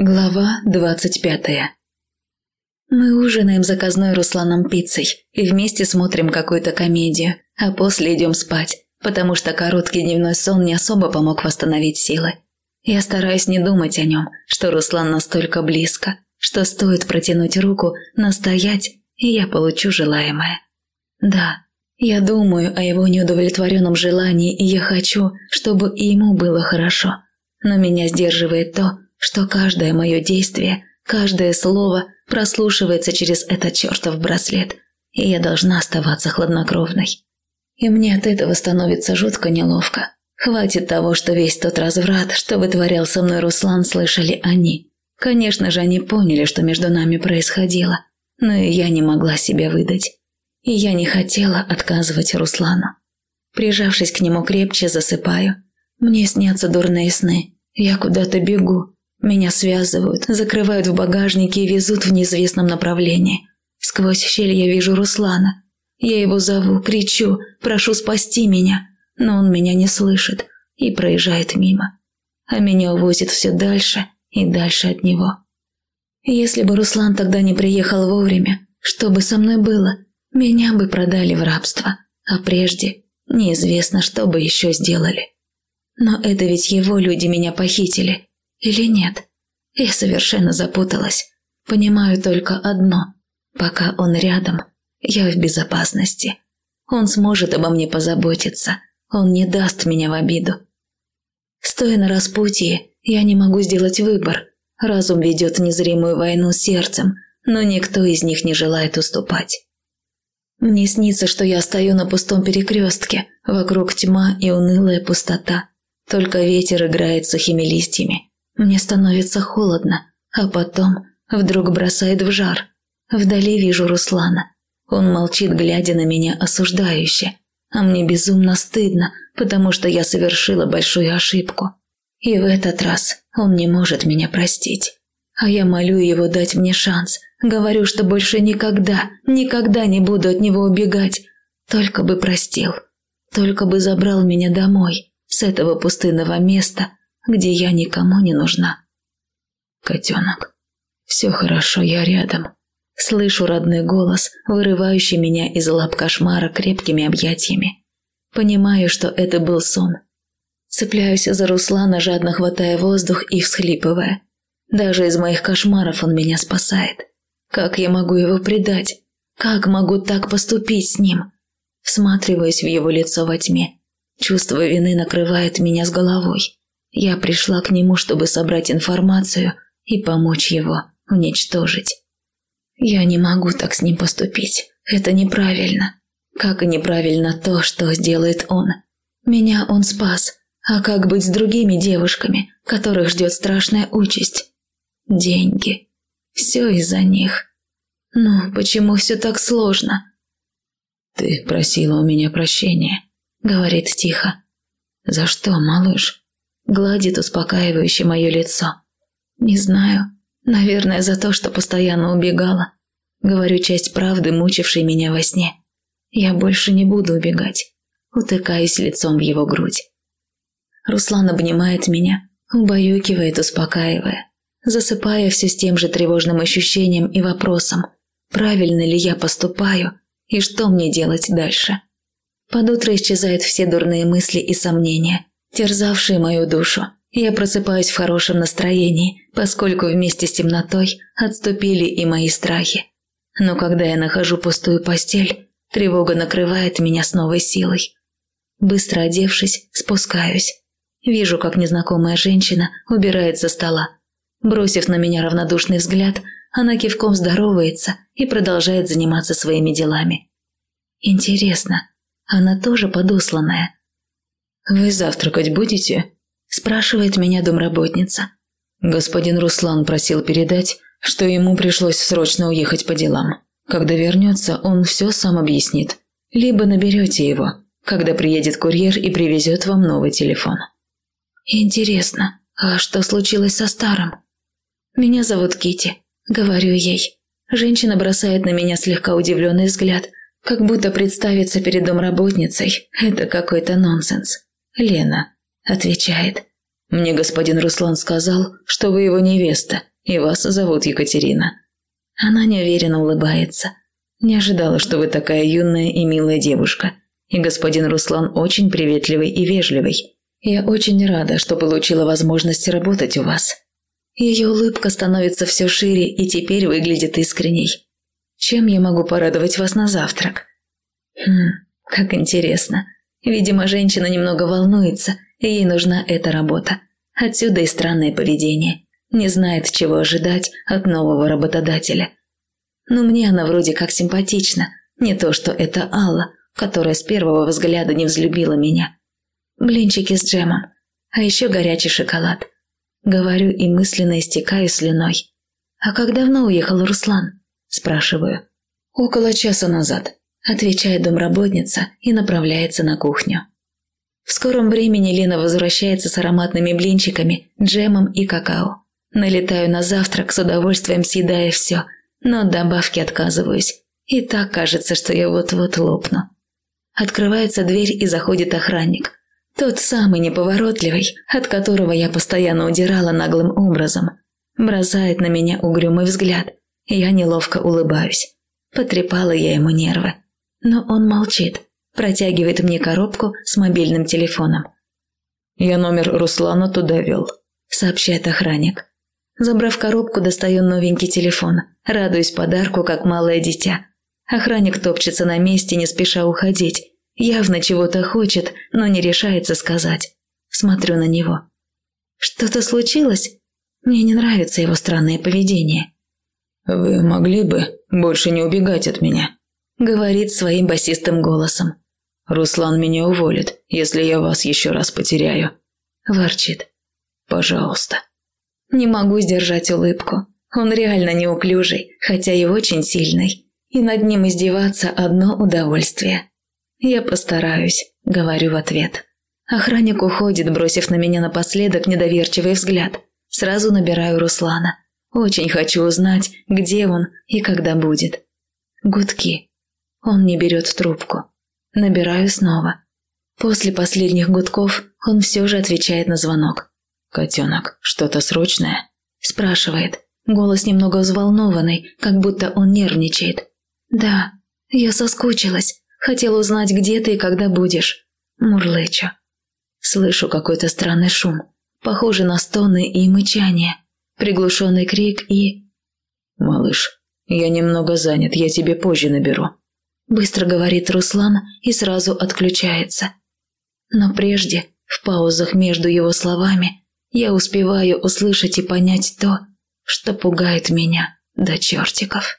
Глава двадцать пятая Мы ужинаем заказной Русланом пиццей и вместе смотрим какую-то комедию, а после идем спать, потому что короткий дневной сон не особо помог восстановить силы. Я стараюсь не думать о нем, что Руслан настолько близко, что стоит протянуть руку, настоять, и я получу желаемое. Да, я думаю о его неудовлетворенном желании, и я хочу, чтобы и ему было хорошо. Но меня сдерживает то, что каждое мое действие, каждое слово прослушивается через этот чертов браслет, и я должна оставаться хладнокровной. И мне от этого становится жутко неловко. Хватит того, что весь тот разврат, что вытворял со мной Руслан, слышали они. Конечно же, они поняли, что между нами происходило, но и я не могла себя выдать. И я не хотела отказывать Руслану. Прижавшись к нему крепче, засыпаю. Мне снятся дурные сны. Я куда-то бегу, меня связывают, закрывают в багажнике и везут в неизвестном направлении. Сквозь щель я вижу Руслана. Я его зову, кричу, прошу спасти меня, но он меня не слышит и проезжает мимо. А меня увозит все дальше и дальше от него. Если бы Руслан тогда не приехал вовремя, что бы со мной было? Меня бы продали в рабство, а прежде неизвестно, что бы еще сделали. Но это ведь его люди меня похитили, или нет? Я совершенно запуталась. Понимаю только одно. Пока он рядом, я в безопасности. Он сможет обо мне позаботиться. Он не даст меня в обиду. Стоя на распутье, я не могу сделать выбор. Разум ведет незримую войну с сердцем, но никто из них не желает уступать. Мне снится, что я стою на пустом перекрестке, вокруг тьма и унылая пустота. Только ветер играет сухими листьями. Мне становится холодно, а потом вдруг бросает в жар. Вдали вижу Руслана. Он молчит, глядя на меня осуждающе. А мне безумно стыдно, потому что я совершила большую ошибку. И в этот раз он не может меня простить. А я молю его дать мне шанс. Говорю, что больше никогда, никогда не буду от него убегать. Только бы простил. Только бы забрал меня домой, с этого пустынного места, где я никому не нужна. Котенок, все хорошо, я рядом. Слышу родной голос, вырывающий меня из лап кошмара крепкими объятиями. Понимаю, что это был сон. Цепляюсь за Руслана, жадно хватая воздух и всхлипывая. Даже из моих кошмаров он меня спасает. Как я могу его предать? Как могу так поступить с ним? Всматриваюсь в его лицо во тьме. Чувство вины накрывает меня с головой. Я пришла к нему, чтобы собрать информацию и помочь его уничтожить. Я не могу так с ним поступить. Это неправильно. Как и неправильно то, что сделает он. Меня он спас. А как быть с другими девушками, которых ждет страшная участь? Деньги. Все из-за них. Ну, почему все так сложно? «Ты просила у меня прощения», — говорит тихо. «За что, малыш?» Гладит успокаивающе мое лицо. Не знаю. Наверное, за то, что постоянно убегала. Говорю часть правды, мучившей меня во сне. Я больше не буду убегать. Утыкаюсь лицом в его грудь. Руслан обнимает меня, убаюкивает, успокаивая, засыпая все с тем же тревожным ощущением и вопросом, правильно ли я поступаю и что мне делать дальше. Под утро исчезают все дурные мысли и сомнения терзавшие мою душу. Я просыпаюсь в хорошем настроении, поскольку вместе с темнотой отступили и мои страхи. Но когда я нахожу пустую постель, тревога накрывает меня с новой силой. Быстро одевшись, спускаюсь. Вижу, как незнакомая женщина убирает за стола. Бросив на меня равнодушный взгляд, она кивком здоровается и продолжает заниматься своими делами. Интересно, она тоже подосланная – «Вы завтракать будете?» – спрашивает меня домработница. Господин Руслан просил передать, что ему пришлось срочно уехать по делам. Когда вернется, он все сам объяснит. Либо наберете его, когда приедет курьер и привезет вам новый телефон. Интересно, а что случилось со старым? Меня зовут Кити, говорю ей. Женщина бросает на меня слегка удивленный взгляд, как будто представиться перед домработницей – это какой-то нонсенс. «Лена», – отвечает. «Мне господин Руслан сказал, что вы его невеста, и вас зовут Екатерина». Она неуверенно улыбается. «Не ожидала, что вы такая юная и милая девушка. И господин Руслан очень приветливый и вежливый. Я очень рада, что получила возможность работать у вас». Ее улыбка становится все шире и теперь выглядит искренней. «Чем я могу порадовать вас на завтрак?» «Хм, как интересно. Видимо, женщина немного волнуется, и ей нужна эта работа. Отсюда и странное поведение. Не знает, чего ожидать от нового работодателя. Но мне она вроде как симпатична. Не то, что это Алла, которая с первого взгляда не взлюбила меня. Блинчики с джемом. А еще горячий шоколад. Говорю и мысленно истекаю слюной. «А как давно уехал Руслан?» Спрашиваю. «Около часа назад», отвечает домработница и направляется на кухню. В скором времени Лена возвращается с ароматными блинчиками, джемом и какао. Налетаю на завтрак, с удовольствием съедая все, но от добавки отказываюсь. И так кажется, что я вот-вот лопну. Открывается дверь и заходит охранник. Тот самый неповоротливый, от которого я постоянно удирала наглым образом. Бросает на меня угрюмый взгляд. Я неловко улыбаюсь. Потрепала я ему нервы. Но он молчит протягивает мне коробку с мобильным телефоном. «Я номер Руслана туда вел», – сообщает охранник. Забрав коробку, достаю новенький телефон, радуюсь подарку, как малое дитя. Охранник топчется на месте, не спеша уходить. Явно чего-то хочет, но не решается сказать. Смотрю на него. Что-то случилось? Мне не нравится его странное поведение. «Вы могли бы больше не убегать от меня?» – говорит своим басистым голосом. Руслан меня уволит, если я вас еще раз потеряю. Ворчит. Пожалуйста. Не могу сдержать улыбку. Он реально неуклюжий, хотя и очень сильный. И над ним издеваться одно удовольствие. Я постараюсь, говорю в ответ. Охранник уходит, бросив на меня напоследок недоверчивый взгляд. Сразу набираю Руслана. Очень хочу узнать, где он и когда будет. Гудки. Он не берет трубку. Набираю снова. После последних гудков он все же отвечает на звонок. «Котенок, что-то срочное?» Спрашивает. Голос немного взволнованный, как будто он нервничает. «Да, я соскучилась. Хотела узнать, где ты и когда будешь». Мурлычу. Слышу какой-то странный шум. Похожий на стоны и мычание. Приглушенный крик и... «Малыш, я немного занят, я тебе позже наберу», Быстро говорит Руслан и сразу отключается. Но прежде, в паузах между его словами, я успеваю услышать и понять то, что пугает меня до чертиков.